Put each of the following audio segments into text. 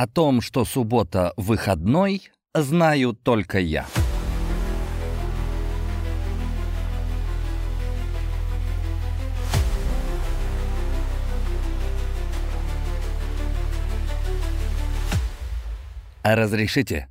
О том, что суббота выходной, знаю только я. А разрешите?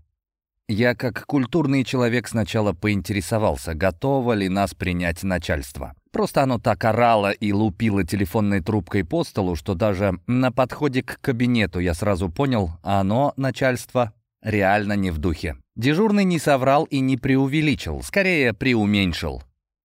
Я, как культурный человек, сначала поинтересовался, готово ли нас принять начальство. Просто оно так орало и лупило телефонной трубкой по столу, что даже на подходе к кабинету я сразу понял, оно, начальство, реально не в духе. Дежурный не соврал и не преувеличил, скорее преуменьшил.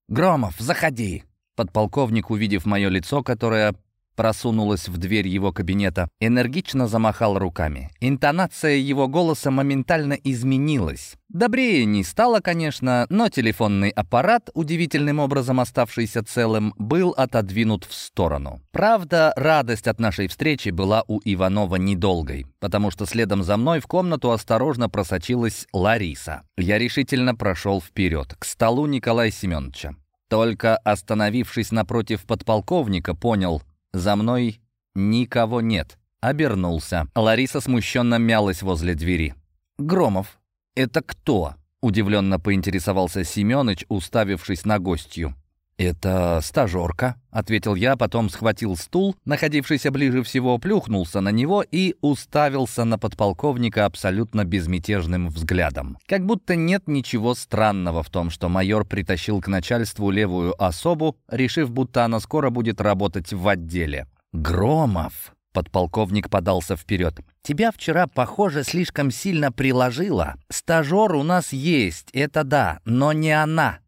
«Громов, заходи!» Подполковник, увидев мое лицо, которое просунулась в дверь его кабинета, энергично замахал руками. Интонация его голоса моментально изменилась. Добрее не стало, конечно, но телефонный аппарат, удивительным образом оставшийся целым, был отодвинут в сторону. Правда, радость от нашей встречи была у Иванова недолгой, потому что следом за мной в комнату осторожно просочилась Лариса. Я решительно прошел вперед, к столу Николая Семеновича. Только остановившись напротив подполковника, понял, за мной никого нет. Обернулся. Лариса смущенно мялась возле двери. «Громов, это кто?» Удивленно поинтересовался Семёныч, уставившись на гостью. «Это стажерка», — ответил я, потом схватил стул, находившийся ближе всего, плюхнулся на него и уставился на подполковника абсолютно безмятежным взглядом. Как будто нет ничего странного в том, что майор притащил к начальству левую особу, решив, будто она скоро будет работать в отделе. «Громов», Подполковник подался вперед. «Тебя вчера, похоже, слишком сильно приложило. Стажер у нас есть, это да, но не она.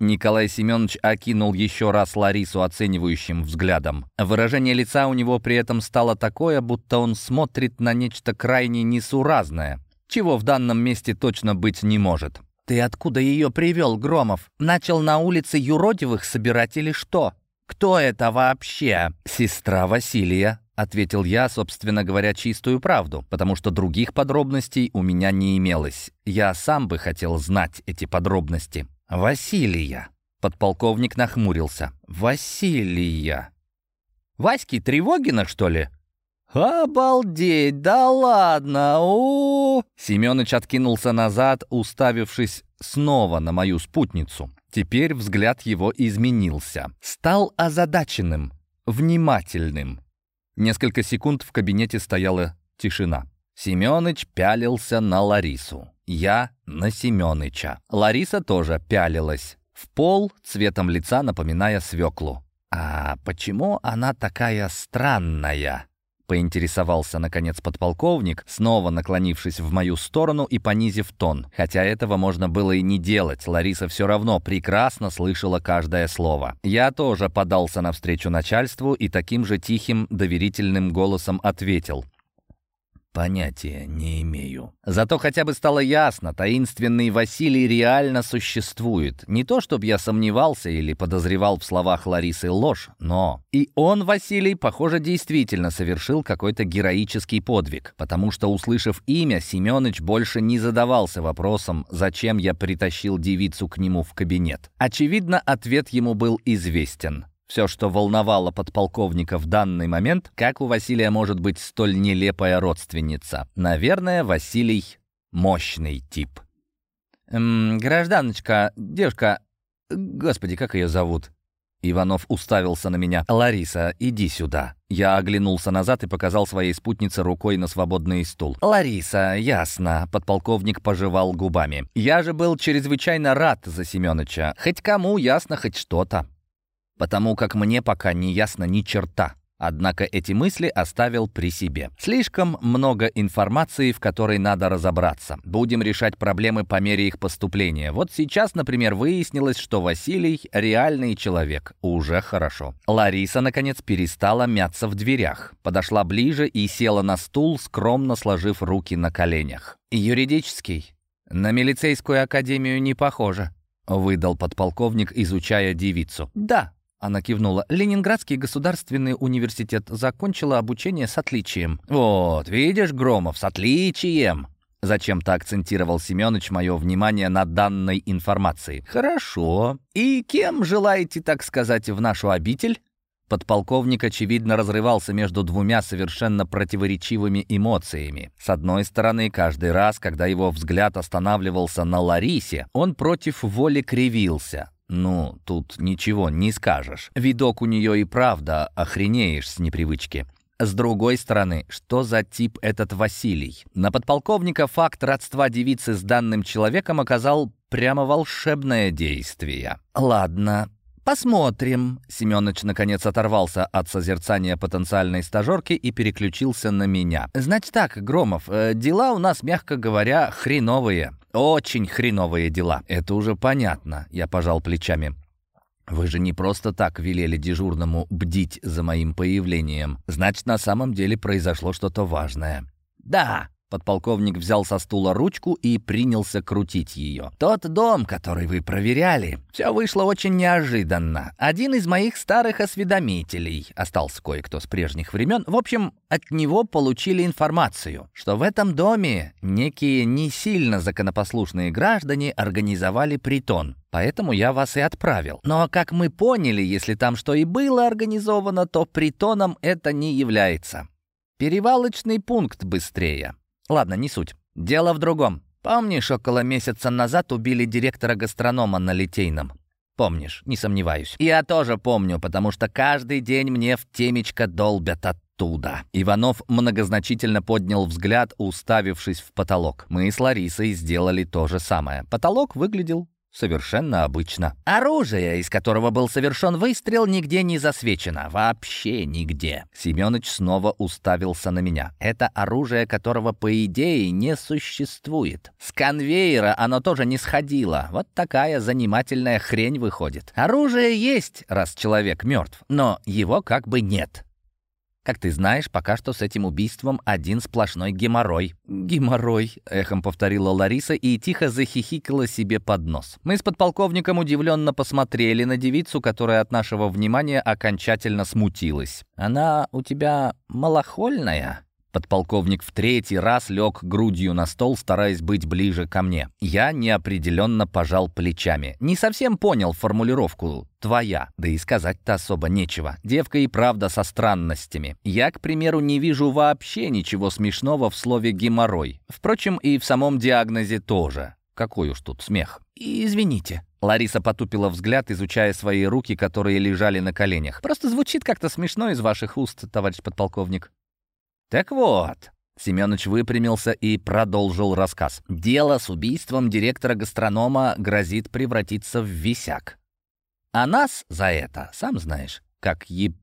Николай Семенович окинул еще раз Ларису оценивающим взглядом. Выражение лица у него при этом стало такое, будто он смотрит на нечто крайне несуразное, чего в данном месте точно быть не может. «Ты откуда ее привел, Громов? Начал на улице юродивых собирать или что? Кто это вообще?» «Сестра Василия», — ответил я, собственно говоря, чистую правду, потому что других подробностей у меня не имелось. Я сам бы хотел знать эти подробности. «Василия». Подполковник нахмурился. «Василия». «Васьки Тревогина, что ли?» «Обалдеть! Да ладно! -у Семёныч откинулся назад, уставившись снова на мою спутницу. Теперь взгляд его изменился. Стал озадаченным, внимательным. Несколько секунд в кабинете стояла тишина. Семёныч пялился на Ларису. Я на Семёныча. Лариса тоже пялилась. В пол, цветом лица напоминая свеклу. «А почему она такая странная?» Поинтересовался, наконец, подполковник, снова наклонившись в мою сторону и понизив тон. Хотя этого можно было и не делать, Лариса все равно прекрасно слышала каждое слово. Я тоже подался навстречу начальству и таким же тихим, доверительным голосом ответил. Понятия не имею. Зато хотя бы стало ясно, таинственный Василий реально существует. Не то, чтобы я сомневался или подозревал в словах Ларисы ложь, но... И он, Василий, похоже, действительно совершил какой-то героический подвиг, потому что, услышав имя, Семёныч больше не задавался вопросом, зачем я притащил девицу к нему в кабинет. Очевидно, ответ ему был известен. Все, что волновало подполковника в данный момент, как у Василия может быть столь нелепая родственница. Наверное, Василий — мощный тип. «Эм, гражданочка, девушка... Господи, как ее зовут?» Иванов уставился на меня. «Лариса, иди сюда». Я оглянулся назад и показал своей спутнице рукой на свободный стул. «Лариса, ясно», — подполковник пожевал губами. «Я же был чрезвычайно рад за Семёныча. Хоть кому ясно, хоть что-то» потому как мне пока не ясно ни черта. Однако эти мысли оставил при себе. Слишком много информации, в которой надо разобраться. Будем решать проблемы по мере их поступления. Вот сейчас, например, выяснилось, что Василий — реальный человек. Уже хорошо. Лариса, наконец, перестала мяться в дверях. Подошла ближе и села на стул, скромно сложив руки на коленях. «Юридический? На милицейскую академию не похоже», — выдал подполковник, изучая девицу. «Да», она кивнула. «Ленинградский государственный университет закончила обучение с отличием». «Вот, видишь, Громов, с отличием!» Зачем-то акцентировал Семенович мое внимание на данной информации. «Хорошо. И кем желаете, так сказать, в нашу обитель?» Подполковник, очевидно, разрывался между двумя совершенно противоречивыми эмоциями. С одной стороны, каждый раз, когда его взгляд останавливался на Ларисе, он против воли кривился. Ну, тут ничего не скажешь. Видок у нее и правда охренеешь с непривычки. С другой стороны, что за тип этот Василий? На подполковника факт родства девицы с данным человеком оказал прямо волшебное действие. Ладно, «Посмотрим». Семёныч наконец оторвался от созерцания потенциальной стажерки и переключился на меня. «Значит так, Громов, э, дела у нас, мягко говоря, хреновые. Очень хреновые дела. Это уже понятно», — я пожал плечами. «Вы же не просто так велели дежурному бдить за моим появлением. Значит, на самом деле произошло что-то важное». «Да», Подполковник взял со стула ручку и принялся крутить ее. «Тот дом, который вы проверяли, все вышло очень неожиданно. Один из моих старых осведомителей, остался кое-кто с прежних времен, в общем, от него получили информацию, что в этом доме некие не сильно законопослушные граждане организовали притон. Поэтому я вас и отправил. Но, как мы поняли, если там что и было организовано, то притоном это не является. Перевалочный пункт быстрее. Ладно, не суть. Дело в другом. Помнишь, около месяца назад убили директора гастронома на Литейном? Помнишь, не сомневаюсь. Я тоже помню, потому что каждый день мне в темечко долбят оттуда. Иванов многозначительно поднял взгляд, уставившись в потолок. Мы с Ларисой сделали то же самое. Потолок выглядел Совершенно обычно. Оружие, из которого был совершен выстрел, нигде не засвечено. Вообще нигде. Семёныч снова уставился на меня. Это оружие, которого, по идее, не существует. С конвейера оно тоже не сходило. Вот такая занимательная хрень выходит. Оружие есть, раз человек мертв, но его как бы нет. Как ты знаешь, пока что с этим убийством один сплошной геморрой. «Геморрой», — эхом повторила Лариса и тихо захихикала себе под нос. Мы с подполковником удивленно посмотрели на девицу, которая от нашего внимания окончательно смутилась. «Она у тебя малохольная?» Подполковник в третий раз лег грудью на стол, стараясь быть ближе ко мне. Я неопределенно пожал плечами. Не совсем понял формулировку «твоя», да и сказать-то особо нечего. Девка и правда со странностями. Я, к примеру, не вижу вообще ничего смешного в слове «геморрой». Впрочем, и в самом диагнозе тоже. Какой уж тут смех. «Извините», Лариса потупила взгляд, изучая свои руки, которые лежали на коленях. «Просто звучит как-то смешно из ваших уст, товарищ подполковник». «Так вот», Семенович выпрямился и продолжил рассказ. «Дело с убийством директора гастронома грозит превратиться в висяк. А нас за это, сам знаешь, как еб...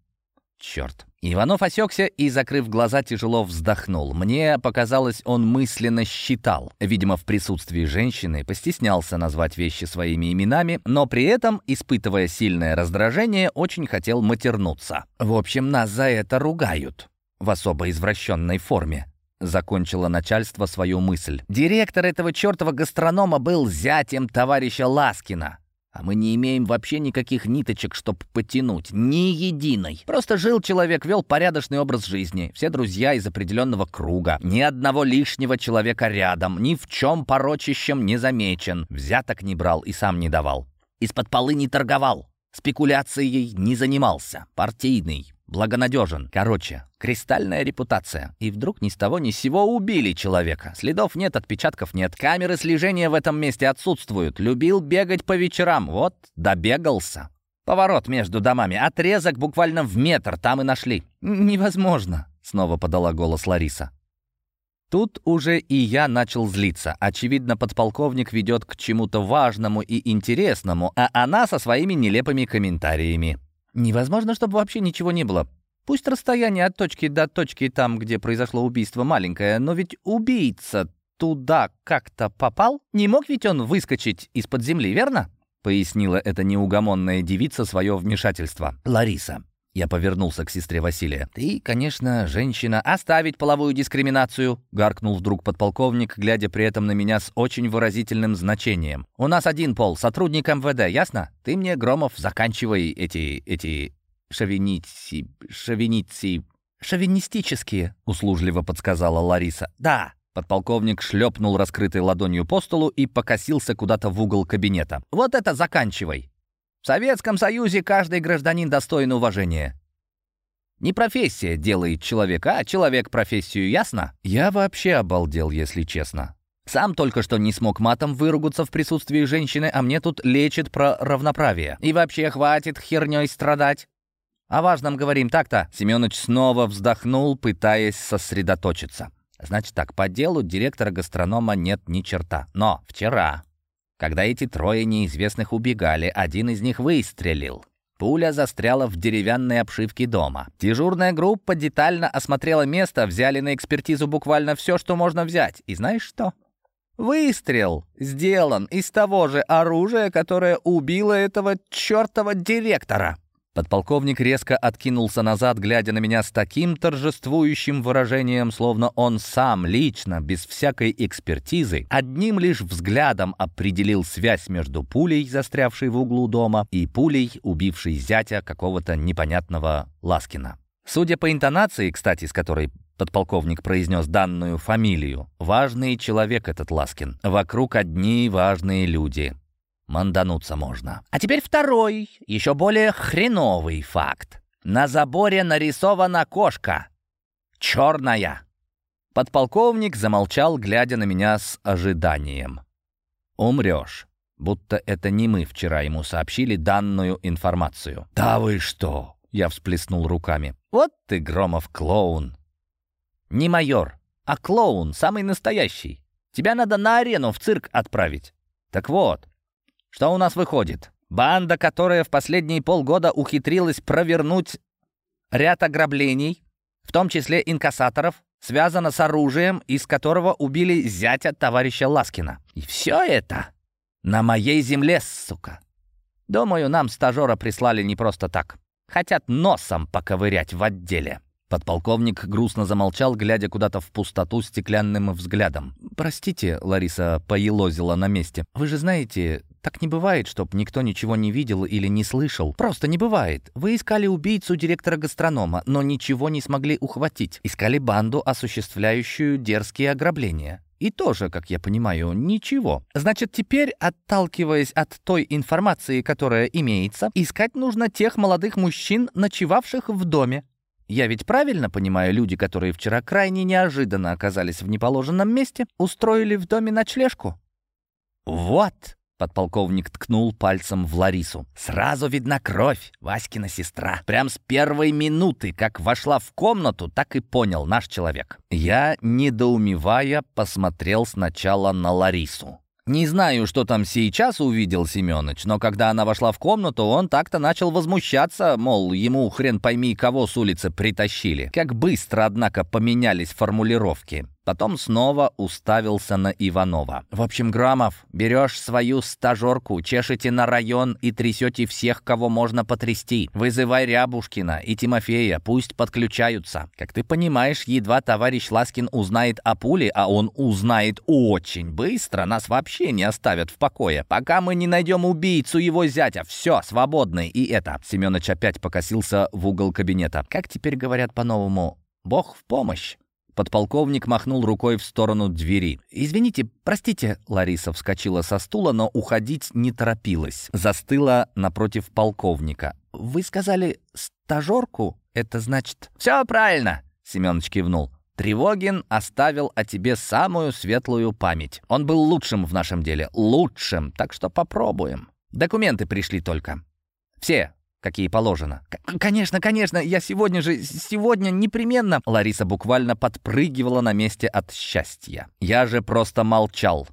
Черт. Иванов осекся и, закрыв глаза, тяжело вздохнул. Мне показалось, он мысленно считал. Видимо, в присутствии женщины постеснялся назвать вещи своими именами, но при этом, испытывая сильное раздражение, очень хотел матернуться. В общем, нас за это ругают в особо извращенной форме. Закончило начальство свою мысль. Директор этого чертова гастронома был зятем товарища Ласкина. А мы не имеем вообще никаких ниточек, чтобы потянуть. Ни единой. Просто жил человек, вел порядочный образ жизни. Все друзья из определенного круга. Ни одного лишнего человека рядом. Ни в чем порочищем не замечен. Взяток не брал и сам не давал. Из-под полы не торговал. Спекуляцией не занимался. Партийный благонадежен. Короче, кристальная репутация. И вдруг ни с того ни с сего убили человека. Следов нет, отпечатков нет. Камеры слежения в этом месте отсутствуют. Любил бегать по вечерам. Вот, добегался. Поворот между домами. Отрезок буквально в метр. Там и нашли. «Невозможно», — снова подала голос Лариса. Тут уже и я начал злиться. Очевидно, подполковник ведет к чему-то важному и интересному, а она со своими нелепыми комментариями. Невозможно, чтобы вообще ничего не было. Пусть расстояние от точки до точки там, где произошло убийство, маленькое, но ведь убийца туда как-то попал? Не мог ведь он выскочить из-под земли, верно? Пояснила эта неугомонная девица свое вмешательство. Лариса, я повернулся к сестре Василия. «Ты, конечно, женщина. Оставить половую дискриминацию!» — гаркнул вдруг подполковник, глядя при этом на меня с очень выразительным значением. «У нас один пол, сотрудник МВД, ясно? Ты мне, Громов, заканчивай эти... эти... шовинити... шовинити... шовинистические», — услужливо подсказала Лариса. «Да!» Подполковник шлепнул раскрытой ладонью по столу и покосился куда-то в угол кабинета. «Вот это заканчивай! В Советском Союзе каждый гражданин достоин уважения. Не профессия делает человека, а человек профессию, ясно? Я вообще обалдел, если честно. Сам только что не смог матом выругаться в присутствии женщины, а мне тут лечит про равноправие. И вообще хватит херней страдать. О важном говорим так-то. Семёныч снова вздохнул, пытаясь сосредоточиться. Значит так, по делу директора гастронома нет ни черта. Но вчера, когда эти трое неизвестных убегали, один из них выстрелил. Пуля застряла в деревянной обшивке дома. Дежурная группа детально осмотрела место, взяли на экспертизу буквально все, что можно взять. И знаешь что? Выстрел сделан из того же оружия, которое убило этого чертова директора. Подполковник резко откинулся назад, глядя на меня с таким торжествующим выражением, словно он сам лично, без всякой экспертизы, одним лишь взглядом определил связь между пулей, застрявшей в углу дома, и пулей, убившей зятя какого-то непонятного Ласкина. Судя по интонации, кстати, с которой подполковник произнес данную фамилию. Важный человек этот Ласкин. Вокруг одни важные люди. Мандануться можно. А теперь второй, еще более хреновый факт. На заборе нарисована кошка. Черная. Подполковник замолчал, глядя на меня с ожиданием. «Умрешь». Будто это не мы вчера ему сообщили данную информацию. «Да вы что!» — я всплеснул руками. «Вот ты, Громов, клоун! Не майор, а клоун, самый настоящий. Тебя надо на арену в цирк отправить. Так вот, что у нас выходит? Банда, которая в последние полгода ухитрилась провернуть ряд ограблений, в том числе инкассаторов, связана с оружием, из которого убили зятя товарища Ласкина. И все это на моей земле, сука. Думаю, нам стажера прислали не просто так. Хотят носом поковырять в отделе. Подполковник грустно замолчал, глядя куда-то в пустоту стеклянным взглядом. «Простите», — Лариса поелозила на месте. «Вы же знаете, так не бывает, чтоб никто ничего не видел или не слышал. Просто не бывает. Вы искали убийцу директора гастронома, но ничего не смогли ухватить. Искали банду, осуществляющую дерзкие ограбления. И тоже, как я понимаю, ничего. Значит, теперь, отталкиваясь от той информации, которая имеется, искать нужно тех молодых мужчин, ночевавших в доме. Я ведь правильно понимаю, люди, которые вчера крайне неожиданно оказались в неположенном месте, устроили в доме ночлежку? Вот, Подполковник ткнул пальцем в Ларису. «Сразу видна кровь, Васькина сестра. Прям с первой минуты, как вошла в комнату, так и понял наш человек». Я, недоумевая, посмотрел сначала на Ларису. Не знаю, что там сейчас увидел Семёныч, но когда она вошла в комнату, он так-то начал возмущаться, мол, ему хрен пойми кого с улицы притащили. Как быстро, однако, поменялись формулировки. Потом снова уставился на Иванова. «В общем, Грамов, берешь свою стажерку, чешете на район и трясете всех, кого можно потрясти. Вызывай Рябушкина и Тимофея, пусть подключаются. Как ты понимаешь, едва товарищ Ласкин узнает о пуле, а он узнает очень быстро, нас вообще не оставят в покое. Пока мы не найдем убийцу его зятя, все, свободны. И это...» Семенович опять покосился в угол кабинета. «Как теперь говорят по-новому? Бог в помощь?» Подполковник махнул рукой в сторону двери. «Извините, простите». Лариса вскочила со стула, но уходить не торопилась. Застыла напротив полковника. «Вы сказали стажерку? Это значит...» «Все правильно», — Семенович кивнул. Тревогин оставил о тебе самую светлую память. Он был лучшим в нашем деле. Лучшим. Так что попробуем. Документы пришли только. Все, какие положено. «Конечно, конечно, я сегодня же, сегодня непременно...» Лариса буквально подпрыгивала на месте от счастья. Я же просто молчал,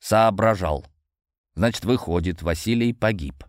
соображал. Значит, выходит, Василий погиб.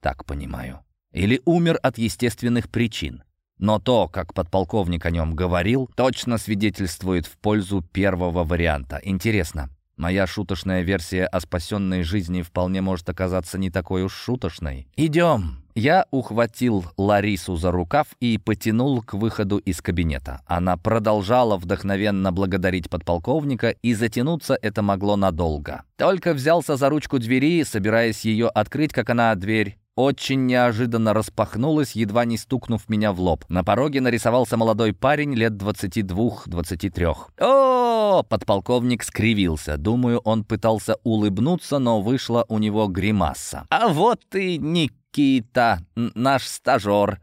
Так понимаю. Или умер от естественных причин. Но то, как подполковник о нем говорил, точно свидетельствует в пользу первого варианта. Интересно, Моя шуточная версия о спасенной жизни вполне может оказаться не такой уж шуточной. «Идем!» Я ухватил Ларису за рукав и потянул к выходу из кабинета. Она продолжала вдохновенно благодарить подполковника, и затянуться это могло надолго. Только взялся за ручку двери, собираясь ее открыть, как она дверь очень неожиданно распахнулась, едва не стукнув меня в лоб. На пороге нарисовался молодой парень лет 22-23. О, подполковник скривился. Думаю, он пытался улыбнуться, но вышла у него гримаса. А вот и Никита, наш стажер.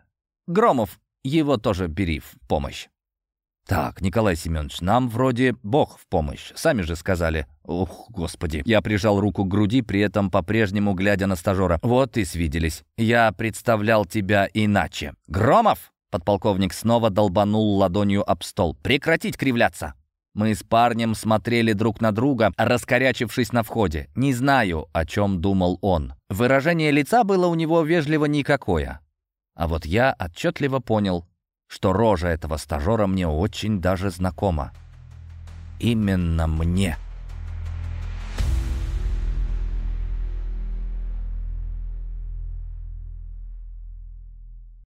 Громов, Его тоже бери в помощь. «Так, Николай Семенович, нам вроде Бог в помощь. Сами же сказали». «Ух, господи». Я прижал руку к груди, при этом по-прежнему глядя на стажера. «Вот и свиделись. Я представлял тебя иначе». «Громов!» Подполковник снова долбанул ладонью об стол. «Прекратить кривляться!» Мы с парнем смотрели друг на друга, раскорячившись на входе. Не знаю, о чем думал он. Выражение лица было у него вежливо никакое. А вот я отчетливо понял, что рожа этого стажера мне очень даже знакома. Именно мне.